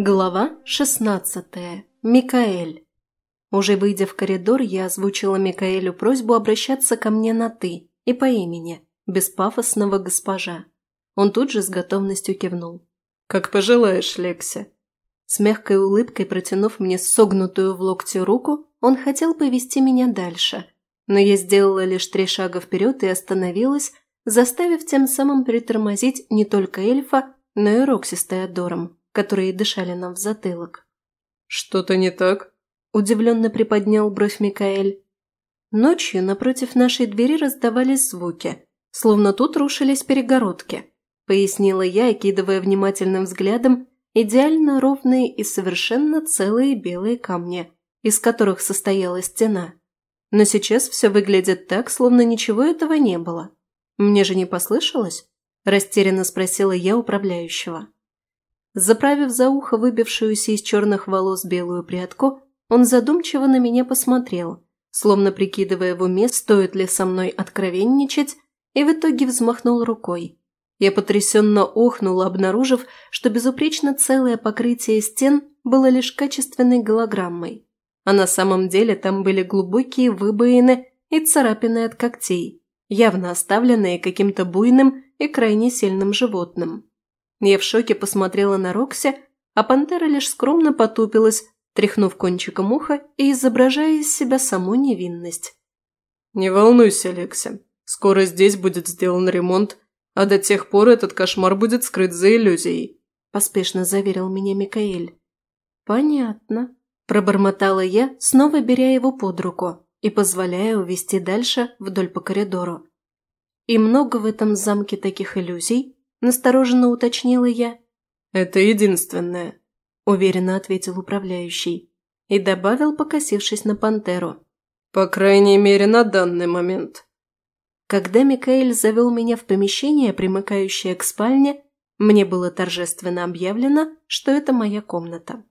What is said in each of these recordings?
Глава 16. Микаэль. Уже выйдя в коридор, я озвучила Микаэлю просьбу обращаться ко мне на «ты» и по имени, без пафосного госпожа. Он тут же с готовностью кивнул. «Как пожелаешь, Лекси». С мягкой улыбкой протянув мне согнутую в локте руку, он хотел повести меня дальше. Но я сделала лишь три шага вперед и остановилась, заставив тем самым притормозить не только эльфа, но и Рокси с Теодором которые дышали нам в затылок. «Что-то не так?» – удивленно приподнял бровь Микаэль. Ночью напротив нашей двери раздавались звуки, словно тут рушились перегородки, пояснила я, окидывая внимательным взглядом идеально ровные и совершенно целые белые камни, из которых состояла стена. Но сейчас все выглядит так, словно ничего этого не было. Мне же не послышалось? Растерянно спросила я управляющего. Заправив за ухо выбившуюся из черных волос белую прядку, он задумчиво на меня посмотрел, словно прикидывая в уме, стоит ли со мной откровенничать, и в итоге взмахнул рукой. Я потрясенно охнула, обнаружив, что безупречно целое покрытие стен было лишь качественной голограммой, а на самом деле там были глубокие выбоины и царапины от когтей, явно оставленные каким-то буйным и крайне сильным животным. Я в шоке посмотрела на Рокси, а пантера лишь скромно потупилась, тряхнув кончиком уха и изображая из себя саму невинность. «Не волнуйся, Лекси. Скоро здесь будет сделан ремонт, а до тех пор этот кошмар будет скрыт за иллюзией», – поспешно заверил меня Микаэль. «Понятно», – пробормотала я, снова беря его под руку и позволяя увести дальше вдоль по коридору. «И много в этом замке таких иллюзий?» – настороженно уточнила я. «Это единственное», – уверенно ответил управляющий. И добавил, покосившись на пантеру. «По крайней мере, на данный момент». Когда Микаэль завел меня в помещение, примыкающее к спальне, мне было торжественно объявлено, что это моя комната.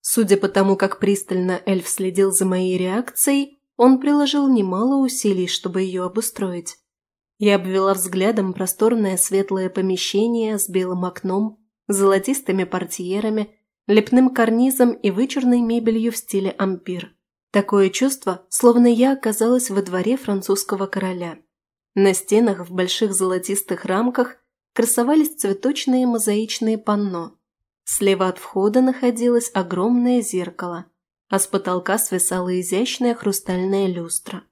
Судя по тому, как пристально эльф следил за моей реакцией, он приложил немало усилий, чтобы ее обустроить. Я обвела взглядом просторное светлое помещение с белым окном, золотистыми портьерами, лепным карнизом и вычурной мебелью в стиле ампир. Такое чувство, словно я оказалась во дворе французского короля. На стенах в больших золотистых рамках красовались цветочные мозаичные панно. Слева от входа находилось огромное зеркало, а с потолка свисала изящная хрустальная люстра.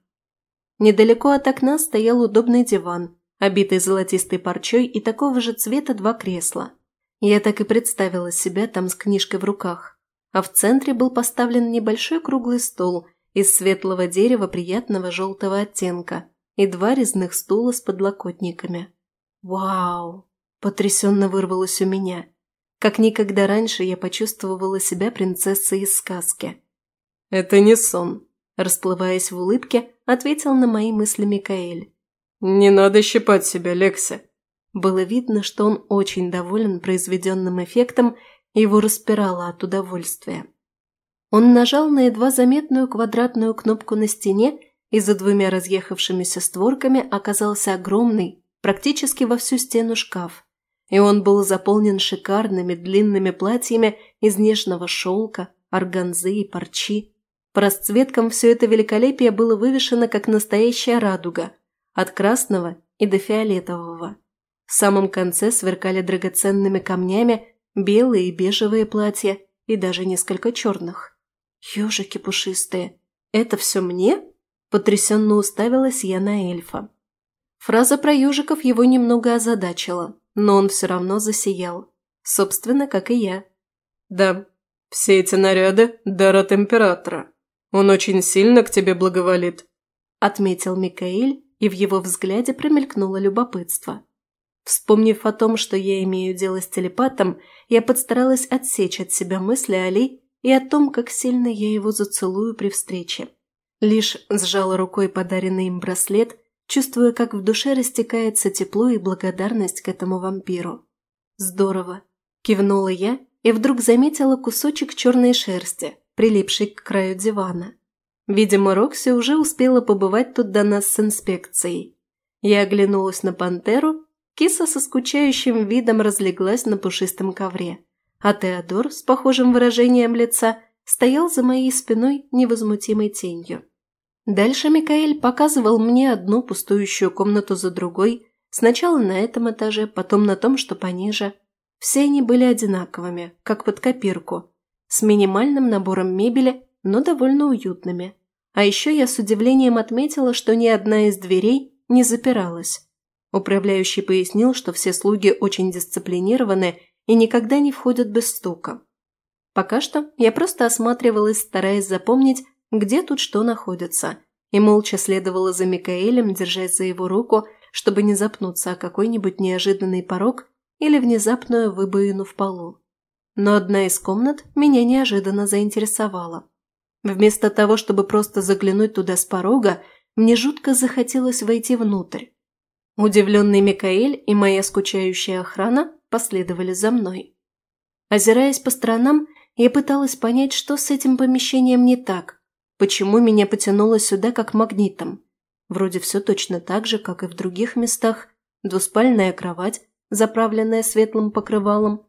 Недалеко от окна стоял удобный диван, обитый золотистой парчой и такого же цвета два кресла. Я так и представила себя там с книжкой в руках. А в центре был поставлен небольшой круглый стол из светлого дерева приятного желтого оттенка и два резных стула с подлокотниками. «Вау!» – потрясенно вырвалось у меня. Как никогда раньше я почувствовала себя принцессой из сказки. «Это не сон», Расплываясь в улыбке, ответил на мои мысли Микаэль. «Не надо щипать себя, Лекси!» Было видно, что он очень доволен произведенным эффектом, и его распирало от удовольствия. Он нажал на едва заметную квадратную кнопку на стене, и за двумя разъехавшимися створками оказался огромный, практически во всю стену шкаф. И он был заполнен шикарными длинными платьями из нежного шелка, органзы и парчи. По расцветкам все это великолепие было вывешено как настоящая радуга, от красного и до фиолетового. В самом конце сверкали драгоценными камнями белые и бежевые платья и даже несколько черных. «Ежики пушистые, это все мне?» Потрясенно уставилась я на эльфа. Фраза про ежиков его немного озадачила, но он все равно засиял. Собственно, как и я. «Да, все эти наряды – дар от императора», он очень сильно к тебе благоволит», – отметил Микаэль, и в его взгляде промелькнуло любопытство. Вспомнив о том, что я имею дело с телепатом, я подстаралась отсечь от себя мысли о Ли и о том, как сильно я его зацелую при встрече. Лишь сжала рукой подаренный им браслет, чувствуя, как в душе растекается тепло и благодарность к этому вампиру. «Здорово!» – кивнула я и вдруг заметила кусочек черной шерсти, прилипший к краю дивана. Видимо, Рокси уже успела побывать тут до нас с инспекцией. Я оглянулась на пантеру, киса со скучающим видом разлеглась на пушистом ковре, а Теодор с похожим выражением лица стоял за моей спиной невозмутимой тенью. Дальше Микаэль показывал мне одну пустующую комнату за другой, сначала на этом этаже, потом на том, что пониже. Все они были одинаковыми, как под копирку, с минимальным набором мебели, но довольно уютными. А еще я с удивлением отметила, что ни одна из дверей не запиралась. Управляющий пояснил, что все слуги очень дисциплинированы и никогда не входят без стука. Пока что я просто осматривалась, стараясь запомнить, где тут что находится, и молча следовала за Микаэлем, держась за его руку, чтобы не запнуться о какой-нибудь неожиданный порог или внезапную выбоину в полу. Но одна из комнат меня неожиданно заинтересовала. Вместо того, чтобы просто заглянуть туда с порога, мне жутко захотелось войти внутрь. Удивленный Микаэль и моя скучающая охрана последовали за мной. Озираясь по сторонам, я пыталась понять, что с этим помещением не так, почему меня потянуло сюда как магнитом. Вроде все точно так же, как и в других местах. Двуспальная кровать, заправленная светлым покрывалом,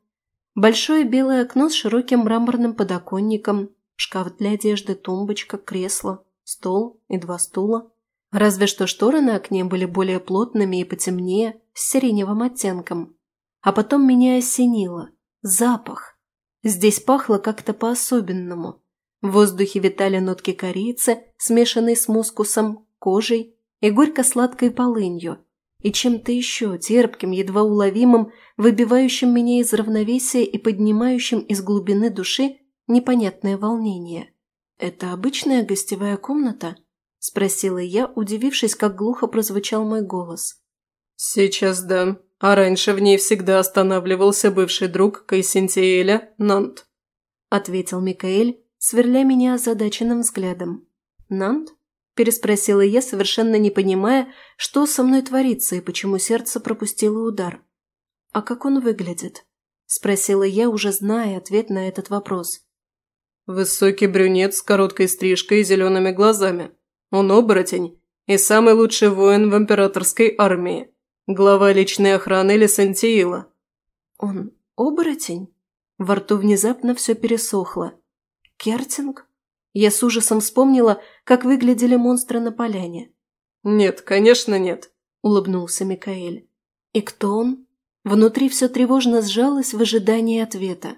большое белое окно с широким мраморным подоконником, шкаф для одежды, тумбочка, кресло, стол и два стула. Разве что шторы на окне были более плотными и потемнее, с сиреневым оттенком. А потом меня осенило. Запах. Здесь пахло как-то по-особенному. В воздухе витали нотки корицы, смешанной с мускусом, кожей и горько-сладкой полынью, и чем-то еще терпким, едва уловимым, выбивающим меня из равновесия и поднимающим из глубины души непонятное волнение. «Это обычная гостевая комната?» – спросила я, удивившись, как глухо прозвучал мой голос. «Сейчас да. А раньше в ней всегда останавливался бывший друг Кайсентиэля, Нант», – ответил Микаэль, сверля меня озадаченным взглядом. «Нант?» – переспросила я, совершенно не понимая, что со мной творится и почему сердце пропустило удар. «А как он выглядит?» – спросила я, уже зная ответ на этот вопрос. «Высокий брюнет с короткой стрижкой и зелеными глазами», он оборотень и самый лучший воин в императорской армии. Глава личной охраны Лесантиила. Он оборотень? Во рту внезапно все пересохло. Кертинг? Я с ужасом вспомнила, как выглядели монстры на поляне. «Нет, конечно нет», – улыбнулся Микаэль. «И кто он?» Внутри все тревожно сжалось в ожидании ответа.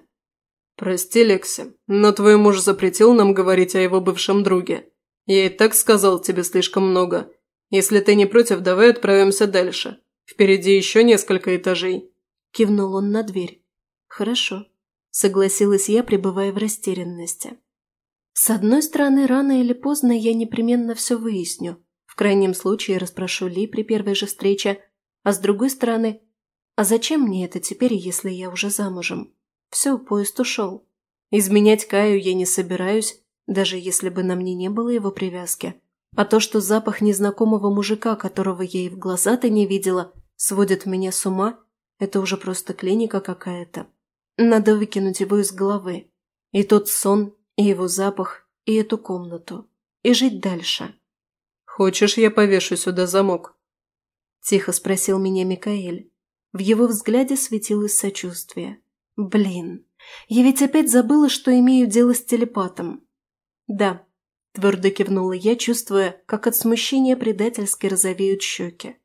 «Прости, Лекси, но твой муж запретил нам говорить о его бывшем друге. «Я и так сказал тебе слишком много. Если ты не против, давай отправимся дальше. Впереди еще несколько этажей». Кивнул он на дверь. «Хорошо», – согласилась я, пребывая в растерянности. С одной стороны, рано или поздно я непременно все выясню. В крайнем случае расспрошу Ли при первой же встрече. А с другой стороны, а зачем мне это теперь, если я уже замужем? Все, поезд ушел. Изменять Каю я не собираюсь, даже если бы на мне не было его привязки. А то, что запах незнакомого мужика, которого я и в глаза-то не видела, сводит меня с ума, это уже просто клиника какая-то. Надо выкинуть его из головы. И тот сон, и его запах, и эту комнату. И жить дальше. «Хочешь, я повешу сюда замок?» Тихо спросил меня Микаэль. В его взгляде светилось сочувствие. «Блин, я ведь опять забыла, что имею дело с телепатом. «Да», – твердо кивнула я, чувствуя, как от смущения предательски розовеют щеки.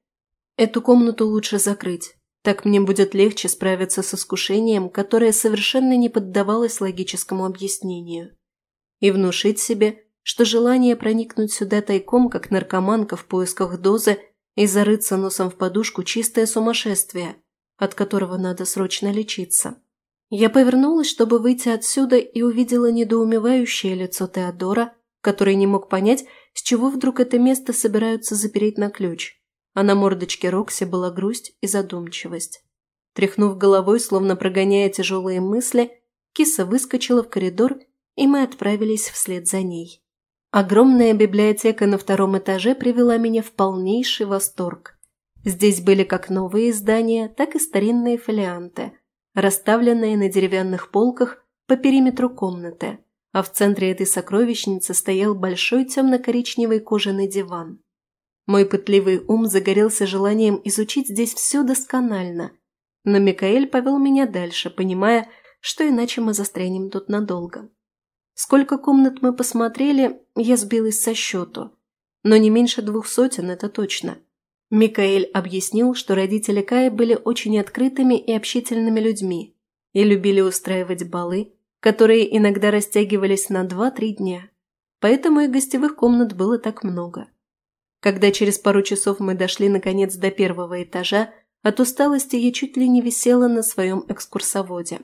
«Эту комнату лучше закрыть. Так мне будет легче справиться с искушением, которое совершенно не поддавалось логическому объяснению. И внушить себе, что желание проникнуть сюда тайком, как наркоманка в поисках дозы, и зарыться носом в подушку – чистое сумасшествие, от которого надо срочно лечиться. Я повернулась, чтобы выйти отсюда, и увидела недоумевающее лицо Теодора, который не мог понять, с чего вдруг это место собираются запереть на ключ. А на мордочке Рокси была грусть и задумчивость. Тряхнув головой, словно прогоняя тяжелые мысли, киса выскочила в коридор, и мы отправились вслед за ней. Огромная библиотека на втором этаже привела меня в полнейший восторг. Здесь были как новые издания, так и старинные фолианты – расставленные на деревянных полках по периметру комнаты, а в центре этой сокровищницы стоял большой темно-коричневый кожаный диван. Мой пытливый ум загорелся желанием изучить здесь все досконально, но Микаэль повел меня дальше, понимая, что иначе мы застрянем тут надолго. Сколько комнат мы посмотрели, я сбилась со счету. Но не меньше двух сотен, это точно. Микаэль объяснил, что родители Кая были очень открытыми и общительными людьми и любили устраивать балы, которые иногда растягивались на 2-3 дня. Поэтому и гостевых комнат было так много. Когда через пару часов мы дошли наконец до первого этажа, от усталости я чуть ли не висела на своем экскурсоводе.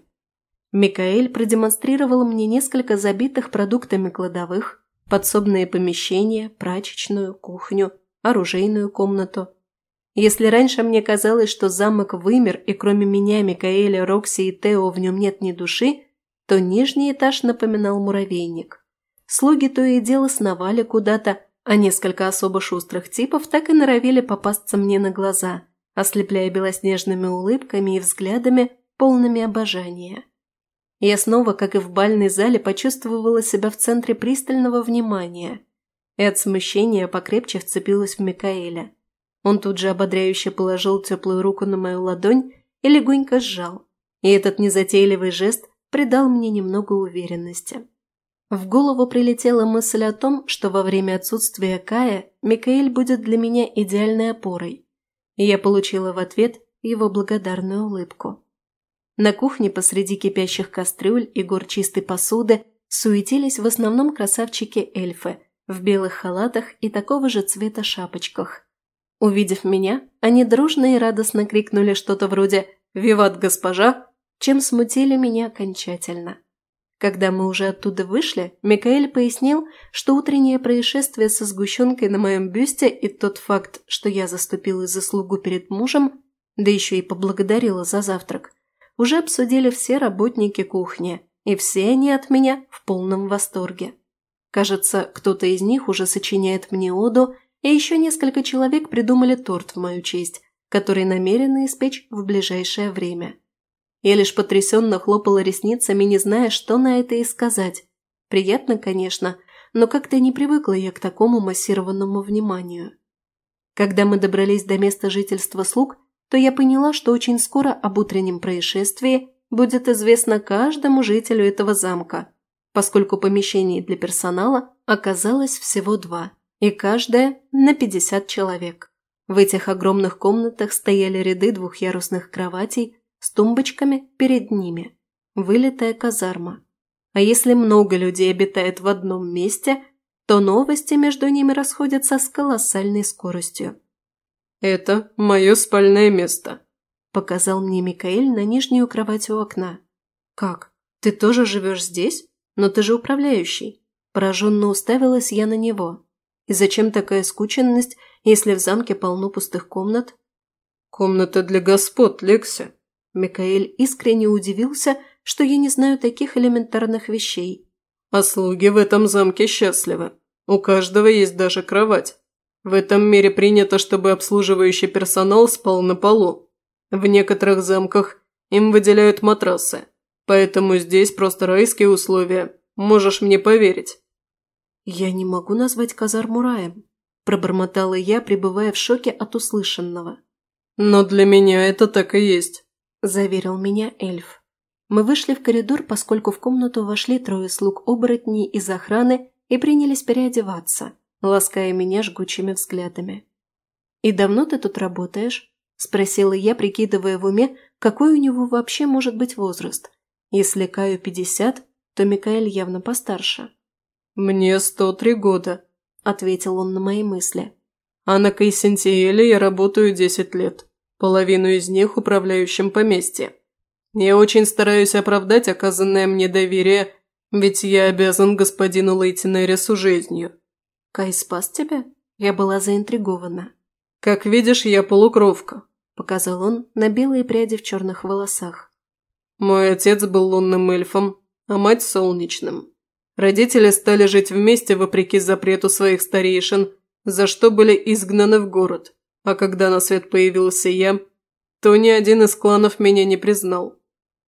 Микаэль продемонстрировал мне несколько забитых продуктами кладовых, подсобные помещения, прачечную, кухню, оружейную комнату. Если раньше мне казалось, что замок вымер и кроме меня, Микаэля, Рокси и Тео в нем нет ни души, то нижний этаж напоминал муравейник. Слуги то и дело сновали куда-то, а несколько особо шустрых типов так и норовили попасться мне на глаза – ослепляя белоснежными улыбками и взглядами, полными обожания. Я снова, как и в бальной зале, почувствовала себя в центре пристального внимания и от смущения покрепче вцепилась в Микаэля. Он тут же ободряюще положил теплую руку на мою ладонь и легонько сжал, и этот незатейливый жест придал мне немного уверенности. В голову прилетела мысль о том, что во время отсутствия Кая Микаэль будет для меня идеальной опорой, и я получила в ответ его благодарную улыбку. На кухне посреди кипящих кастрюль и гор чистой посуды суетились в основном красавчики-эльфы в белых халатах и такого же цвета шапочках. Увидев меня, они дружно и радостно крикнули что-то вроде «Виват, госпожа!», чем смутили меня окончательно. Когда мы уже оттуда вышли, Микаэль пояснил, что утреннее происшествие со сгущенкой на моем бюсте и тот факт, что я заступила заслугу перед мужем, да еще и поблагодарила за завтрак, уже обсудили все работники кухни, и все они от меня в полном восторге. Кажется, кто-то из них уже сочиняет мне оду, и еще несколько человек придумали торт в мою честь, который намерены испечь в ближайшее время. Я лишь потрясенно хлопала ресницами, не зная, что на это и сказать. Приятно, конечно, но как-то не привыкла я к такому массированному вниманию. Когда мы добрались до места жительства слуг, то я поняла, что очень скоро об утреннем происшествии будет известно каждому жителю этого замка, поскольку помещений для персонала оказалось всего два, и каждое на 50 человек. В этих огромных комнатах стояли ряды двухъярусных кроватей, с тумбочками перед ними. Вылитая казарма. А если много людей обитает в одном месте, то новости между ними расходятся с колоссальной скоростью. «Это мое спальное место», – показал мне Микаэль на нижнюю кровать у окна. «Как? Ты тоже живешь здесь? Но ты же управляющий». Пораженно уставилась я на него. «И зачем такая скученность, если в замке полно пустых комнат?» «Комната для господ, Лекси», Микаэль искренне удивился, что я не знаю таких элементарных вещей. «А слуги в этом замке счастливы. У каждого есть даже кровать. В этом мире принято, чтобы обслуживающий персонал спал на полу. В некоторых замках им выделяют матрасы, поэтому здесь просто райские условия. Можешь мне поверить». «Я не могу назвать казарму раем», – пробормотала я, пребывая в шоке от услышанного. «Но для меня это так и есть. – заверил меня эльф. Мы вышли в коридор, поскольку в комнату вошли трое слуг-оборотней из охраны и принялись переодеваться, лаская меня жгучими взглядами. «И давно ты тут работаешь?» – спросила я, прикидывая в уме, какой у него вообще может быть возраст. Если Каю пятьдесят, то Микаэль явно постарше. «Мне сто три года», – ответил он на мои мысли. «А на Кайсентиэле я работаю десять лет половину из них управляющим поместье. Я очень стараюсь оправдать оказанное мне доверие, ведь я обязан господину Лейтенерису жизнью». «Кай спас тебя?» Я была заинтригована. «Как видишь, я полукровка», – показал он на белые пряди в черных волосах. «Мой отец был лунным эльфом, а мать – солнечным. Родители стали жить вместе вопреки запрету своих старейшин, за что были изгнаны в город. А когда на свет появился я, то ни один из кланов меня не признал.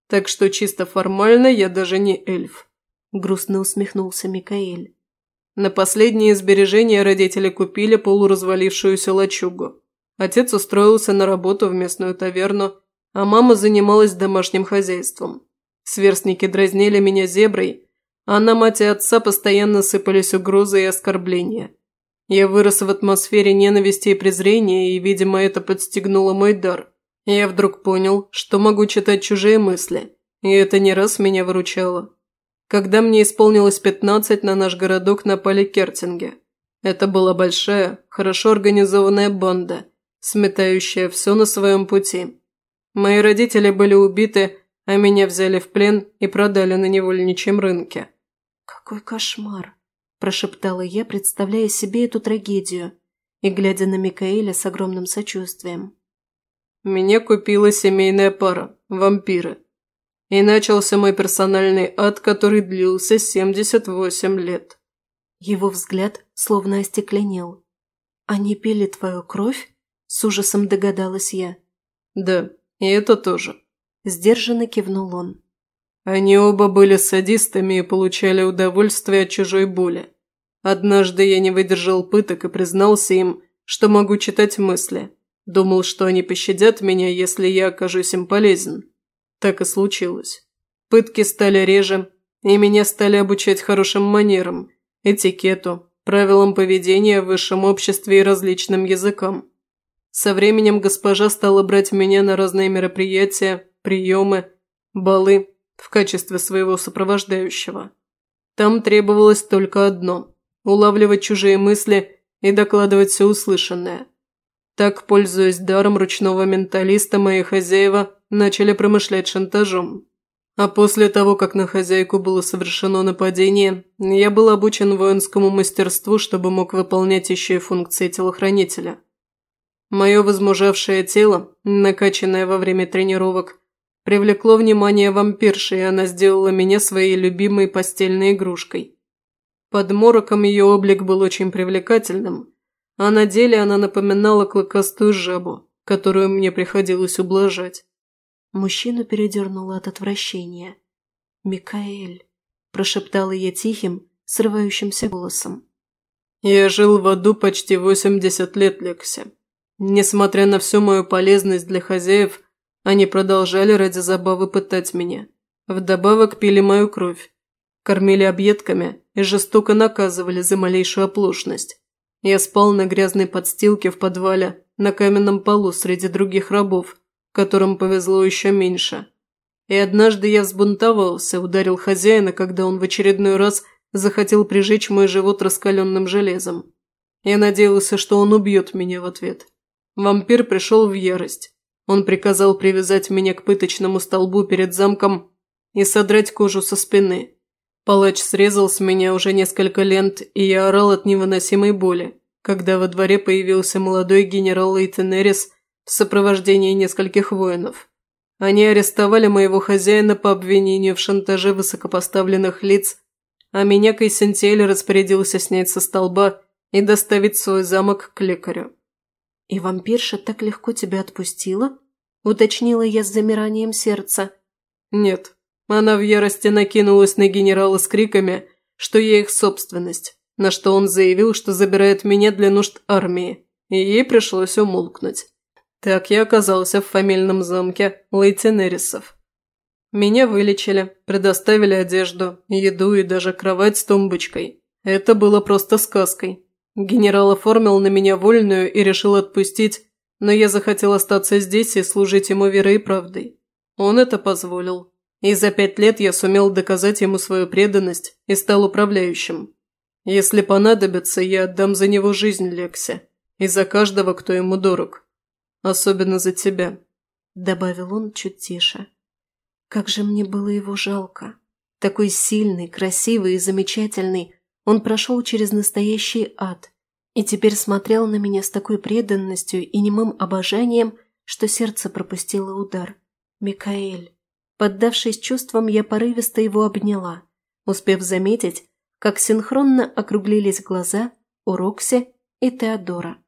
Так что чисто формально я даже не эльф. Грустно усмехнулся Микаэль. На последние сбережения родители купили полуразвалившуюся лачугу. Отец устроился на работу в местную таверну, а мама занималась домашним хозяйством. Сверстники дразнили меня зеброй, а на мать и отца постоянно сыпались угрозы и оскорбления. Я вырос в атмосфере ненависти и презрения, и, видимо, это подстегнуло мой дар. Я вдруг понял, что могу читать чужие мысли, и это не раз меня выручало. Когда мне исполнилось пятнадцать, на наш городок напали кертинги. Это была большая, хорошо организованная банда, сметающая все на своем пути. Мои родители были убиты, а меня взяли в плен и продали на невольничьем рынке. «Какой кошмар!» – прошептала я, представляя себе эту трагедию и глядя на Микаэля с огромным сочувствием. Меня купила семейная пара – вампиры. И начался мой персональный ад, который длился 78 лет. Его взгляд словно остекленел. «Они пили твою кровь?» – с ужасом догадалась я. «Да, и это тоже», – сдержанно кивнул он. Они оба были садистами и получали удовольствие от чужой боли. Однажды я не выдержал пыток и признался им, что могу читать мысли. Думал, что они пощадят меня, если я окажусь им полезен. Так и случилось. Пытки стали реже, и меня стали обучать хорошим манерам, этикету, правилам поведения в высшем обществе и различным языкам. Со временем госпожа стала брать меня на разные мероприятия, приемы, балы в качестве своего сопровождающего. Там требовалось только одно – улавливать чужие мысли и докладывать все услышанное. Так, пользуясь даром ручного менталиста, мои хозяева начали промышлять шантажом. А после того, как на хозяйку было совершено нападение, я был обучен воинскому мастерству, чтобы мог выполнять еще и функции телохранителя. Мое возмужавшее тело, накачанное во время тренировок, Привлекло внимание вампирши, и она сделала меня своей любимой постельной игрушкой. Под мороком ее облик был очень привлекательным, а на деле она напоминала клыкастую жабу, которую мне приходилось ублажать. Мужчину передернуло от отвращения. «Микаэль», – прошептала я тихим, срывающимся голосом. «Я жил в аду почти 80 лет, Лекси. Несмотря на всю мою полезность для хозяев – они продолжали ради забавы пытать меня. Вдобавок пили мою кровь. Кормили объедками и жестоко наказывали за малейшую оплошность. Я спал на грязной подстилке в подвале, на каменном полу среди других рабов, которым повезло еще меньше. И однажды я взбунтовался, ударил хозяина, когда он в очередной раз захотел прижечь мой живот раскаленным железом. Я надеялся, что он убьет меня в ответ. Вампир пришел в ярость. Он приказал привязать меня к пыточному столбу перед замком и содрать кожу со спины. Палач срезал с меня уже несколько лент, и я орал от невыносимой боли, когда во дворе появился молодой генерал Лейтенерис в сопровождении нескольких воинов. Они арестовали моего хозяина по обвинению в шантаже высокопоставленных лиц, а меня Кайсентель распорядился снять со столба и доставить свой замок к лекарю. «И вампирша так легко тебя отпустила?» – уточнила я с замиранием сердца. «Нет, она в ярости накинулась на генерала с криками, что я их собственность, на что он заявил, что забирает меня для нужд армии, и ей пришлось умолкнуть. Так я оказался в фамильном замке Лейтенерисов. Меня вылечили, предоставили одежду, еду и даже кровать с тумбочкой. Это было просто сказкой, Генерал оформил на меня вольную и решил отпустить, но я захотел остаться здесь и служить ему верой и правдой. Он это позволил. И за пять лет я сумел доказать ему свою преданность и стал управляющим. Если понадобится, я отдам за него жизнь Лексе. И за каждого, кто ему дорог. Особенно за тебя», – добавил он чуть тише. «Как же мне было его жалко. Такой сильный, красивый и замечательный, он прошел через настоящий ад и теперь смотрел на меня с такой преданностью и немым обожанием, что сердце пропустило удар. «Микаэль». Поддавшись чувствам, я порывисто его обняла, успев заметить, как синхронно округлились глаза у Рокси и Теодора.